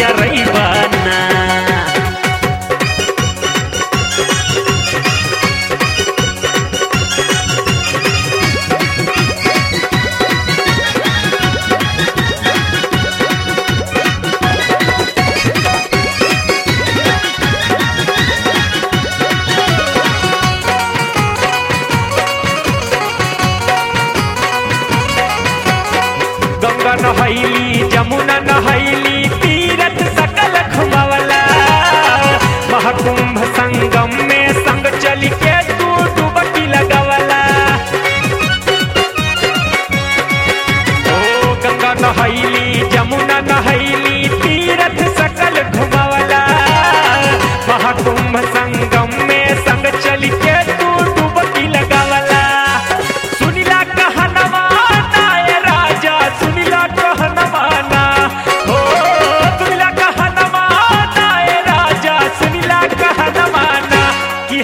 जरैबाना गंगा नहैली जमुना नहैली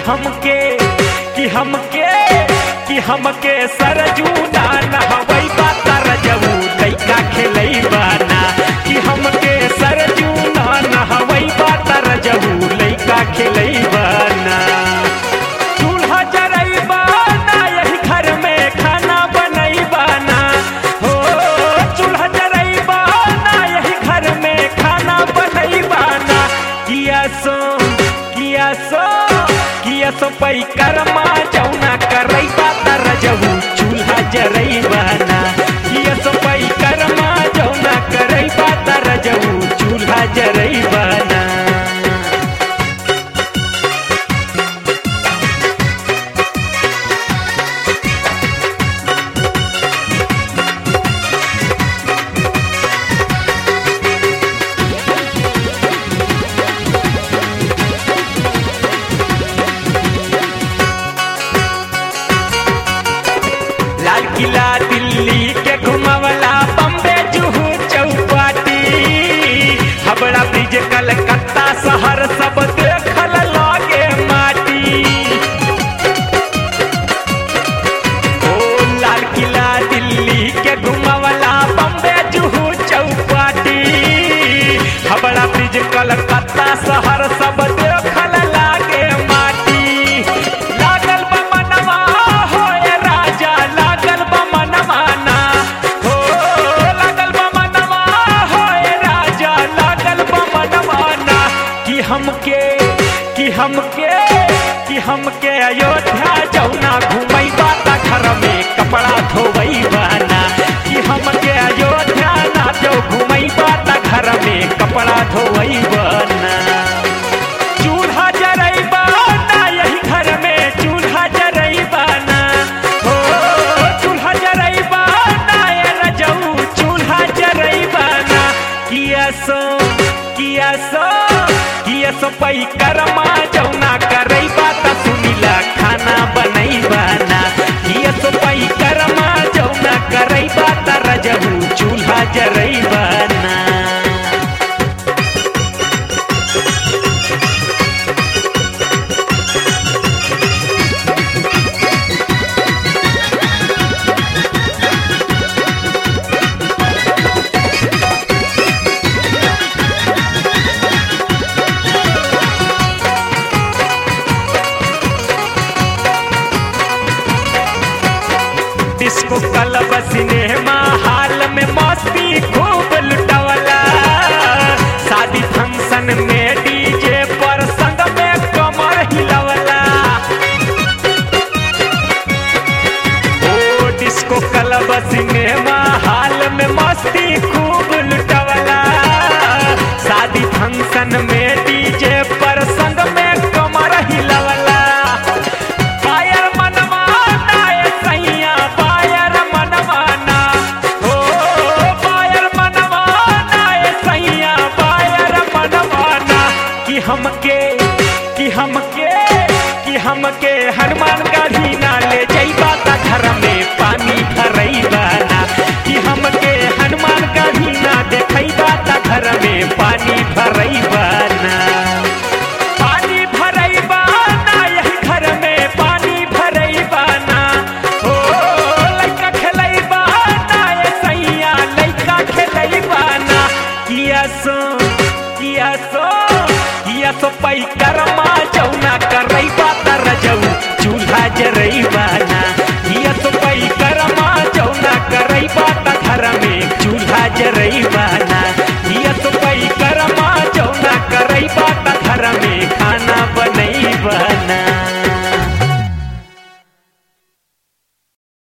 हमके कि हमके कि हमके सरजू ना हावड़ा ब्रिज कलकत्ता शहर सब देखल लागे माटी। ओ, लाल किला दिल्ली के घुमावला बम्बे जुहू चौपाटी। बड़ा ब्रिज कलकत्ता शहर पैकरम इसको कलबस में हाल में मस्ती खूब लुटवला। शादी फ़ंक्शन में हमके हनुमान गाजी ना ले जैबा त घर में पानी भरई बना कि हमके हनुमान गाजी ना देखईबा त घर में पानी भरई बना पानी भरईबा घर में पानी भरईबा ओ, लइका सैया लइका किया सो किया सो। भैया सो तो पई करमा जौना करई बात रजऊ चूल्हा जरई बाना भैया सो तो करमा चौना करई बात घर में चूल्हा जरई बाना